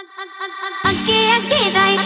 Anki, anki, dai.